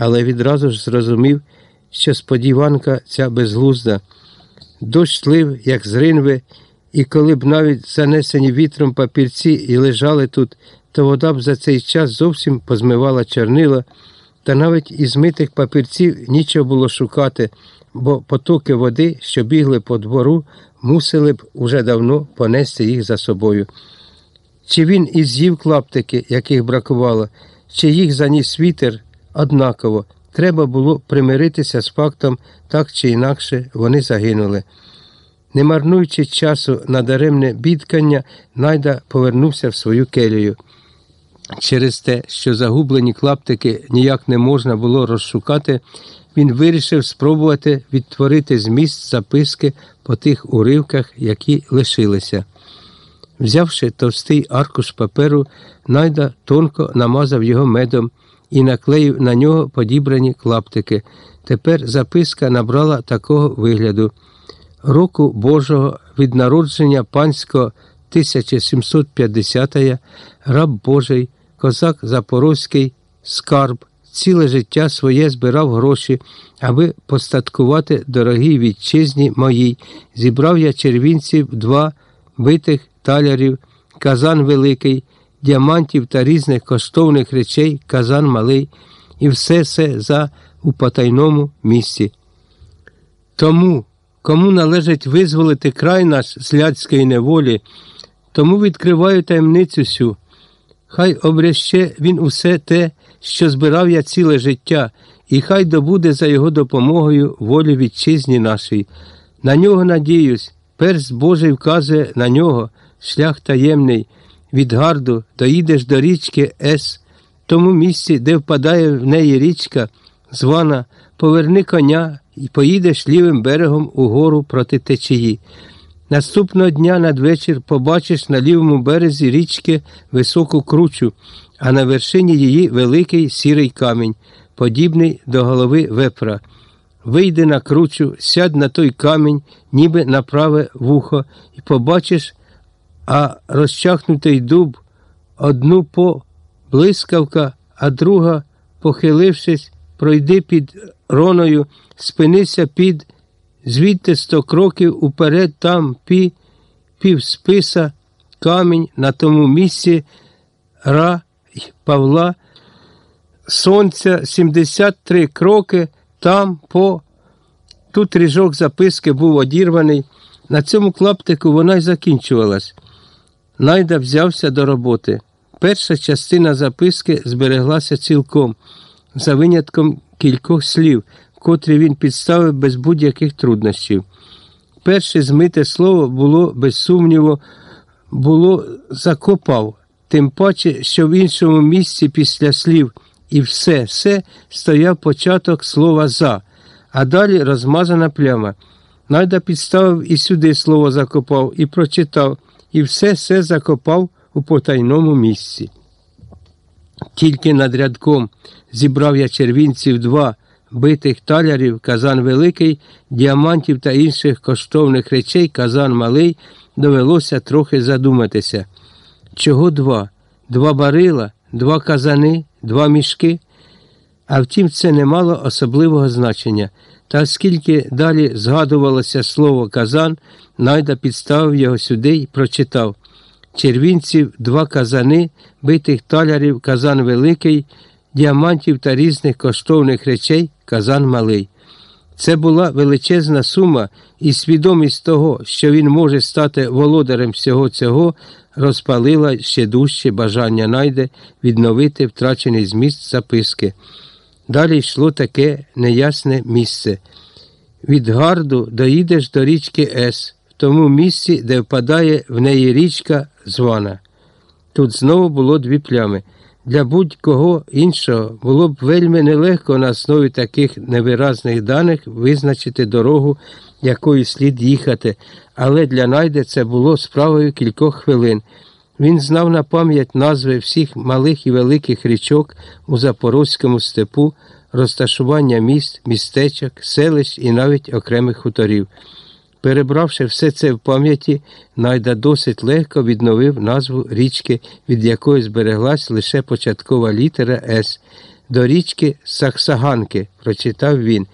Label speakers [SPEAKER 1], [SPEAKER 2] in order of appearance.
[SPEAKER 1] але відразу ж зрозумів, що сподіванка ця безглузда. Дощ лив, як з ринви, і коли б навіть занесені вітром папірці і лежали тут, то вода б за цей час зовсім позмивала чорнила, та навіть із митих папірців нічого було шукати, бо потоки води, що бігли по двору, мусили б уже давно понести їх за собою. Чи він і з'їв клаптики, яких бракувало, чи їх заніс вітер, однаково, треба було примиритися з фактом, так чи інакше вони загинули. Не марнуючи часу на даремне бідкання, найда повернувся в свою келію. Через те, що загублені клаптики ніяк не можна було розшукати, він вирішив спробувати відтворити зміст записки по тих уривках, які лишилися. Взявши товстий аркуш паперу, найда тонко намазав його медом і наклеїв на нього подібрані клаптики. Тепер записка набрала такого вигляду. Року Божого від народження панського 1750 раб Божий, козак Запорозький, скарб, ціле життя своє збирав гроші, аби постаткувати дорогій вітчизні моїй. Зібрав я червінців два битих талярів, казан великий, діамантів та різних коштовних речей, казан малий, і все це за у потайному місці. Тому, кому належить визволити край наш з ляцької неволі, тому відкриваю таємницю сю. Хай обряще він усе те, що збирав я ціле життя, і хай добуде за його допомогою волі вітчизні нашій. На нього надіюсь, перст Божий вказує на нього, шлях таємний, від гарду доїдеш до річки С, тому місці, де впадає в неї річка, звана, поверни коня і поїдеш лівим берегом угору проти течії. Наступного дня надвечір побачиш на лівому березі річки високу кручу, а на вершині її великий сірий камінь, подібний до голови вепра. Вийди на кручу, сядь на той камінь, ніби на праве вухо, і побачиш, а розчахнутий дуб одну по блискавка, а друга, похилившись, пройди під роною, спинися під звідти сто кроків уперед там пі, півсписа, камінь на тому місці Ра й Павла, сонця 73 кроки там по. Тут ріжок записки був одірваний. На цьому клаптику вона й закінчувалась. Найда взявся до роботи. Перша частина записки збереглася цілком, за винятком кількох слів, котрі він підставив без будь-яких труднощів. Перше змите слово було, без сумніву, було закопав, тим паче, що в іншому місці після слів і все, все стояв початок слова за, а далі розмазана пляма. Найда підставив і сюди слово закопав, і прочитав, і все все закопав у потайному місці. Тільки над рядком зібрав я червінців два битих талярів, казан великий, діамантів та інших коштовних речей, казан малий, довелося трохи задуматися. Чого два? Два барила, два казани, два мішки? А втім, це не мало особливого значення. Та оскільки далі згадувалося слово казан, найда підставив його сюди і прочитав червінців, два казани, битих талярів, казан великий, діамантів та різних коштовних речей, казан малий. Це була величезна сума, і свідомість того, що він може стати володарем всього цього, розпалила ще дужче бажання найде відновити втрачений зміст записки. Далі йшло таке неясне місце. Від гарду доїдеш до річки С, в тому місці, де впадає в неї річка звана. Тут знову було дві плями. Для будь-кого іншого було б вельми нелегко на основі таких невиразних даних визначити дорогу, якою слід їхати, але для найде це було справою кількох хвилин. Він знав на пам'ять назви всіх малих і великих річок у Запорозькому степу, розташування міст, містечок, селищ і навіть окремих хуторів. Перебравши все це в пам'яті, найда досить легко відновив назву річки, від якої збереглась лише початкова літера С. до річки Саксаганки, прочитав він.